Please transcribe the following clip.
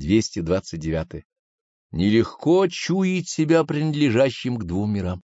229. Нелегко чуять себя принадлежащим к двум мирам.